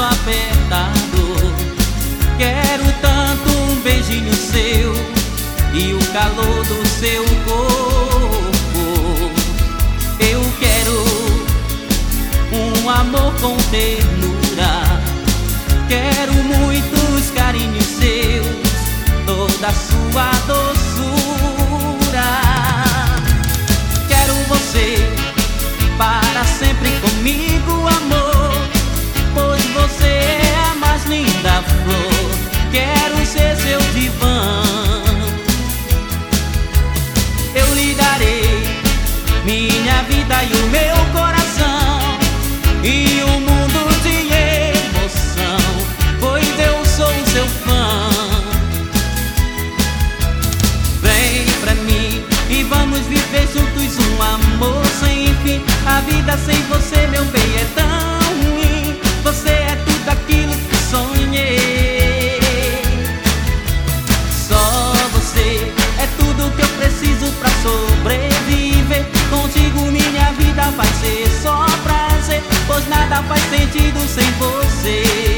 abraço apertado. Quero tanto um beijinho seu e o calor do seu corpo. Eu quero um amor com ternura. Quero muitos carinhos seus, vida sem você, meu bem, é tão ruim. Você é tudo aquilo que sonhei. Só você é tudo que eu preciso pra sobreviver. Contigo minha vida vai ser só prazer, pois nada faz sentido sem você.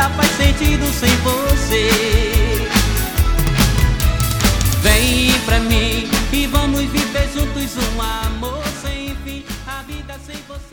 Nada faz sentido sem você. Vem pra mim e vamos viver juntos um amor sem fim. A vida sem você.